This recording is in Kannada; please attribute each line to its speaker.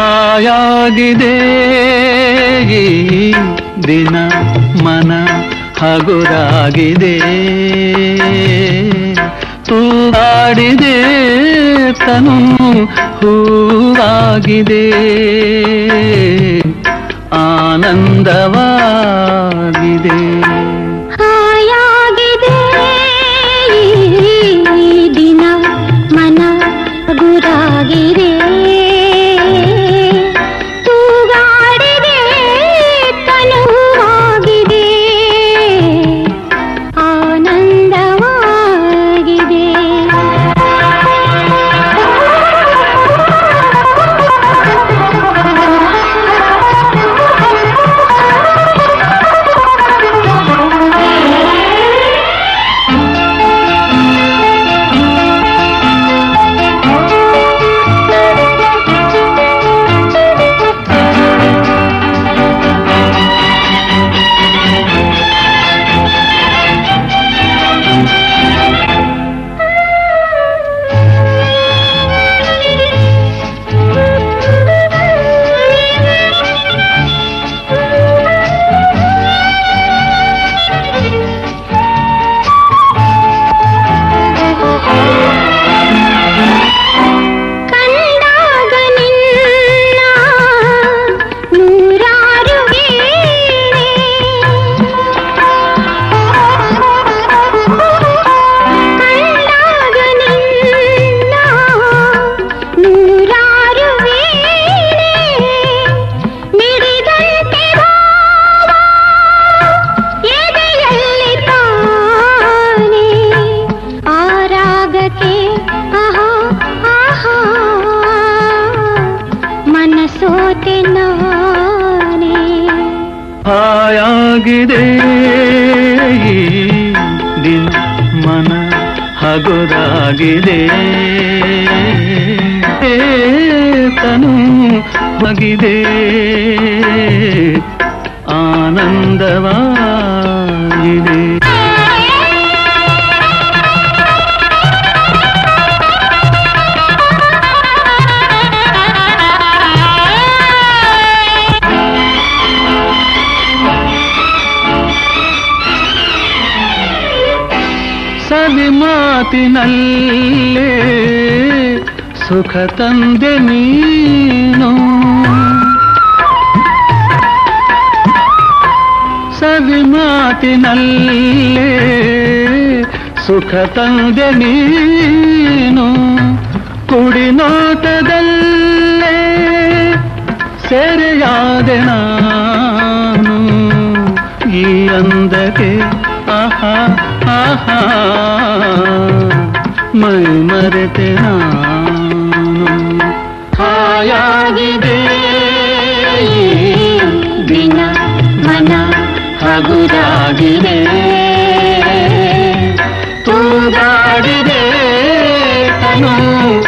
Speaker 1: ಹಾಯಾಗಿದೆ ಈ ದಿನ ಮನ ಹಗುರಾಗಿದೆ. ತೂಗಾಡಿದೆ ತನು ಹೂವಾಗಿದೆ. ಆನಂದವಾಗಿದೆ.
Speaker 2: ಈ ದಿನ ಮನ
Speaker 1: ಹಗುರಾಗಿದೆ. ತನು ಬಗಿದೆ ಸವಿ ಮಾತಿನಲ್ಲೇ ಸುಖ ತಂದೆ ನೀನು. ಸವಿ ಮಾತಿನಲ್ಲೇ ಸುಖ ತಂದೆ ನೀನು. ಕುಡಿ ನೋಟದಲ್ಲೇ ಸೆರೆಯಾದೆ ನಾನು. ಈ ಅಂದಕ್ಕೆ ಆಹಾ ಮೈ ಮರೆತೆ ನಾನು ಹಾಯಾಗಿದೆ ಈ ದಿನ ಮನ ಹಗುರಾಗಿದೆ ತೂಗಾಡಿದೆ ತನು ಹೂವ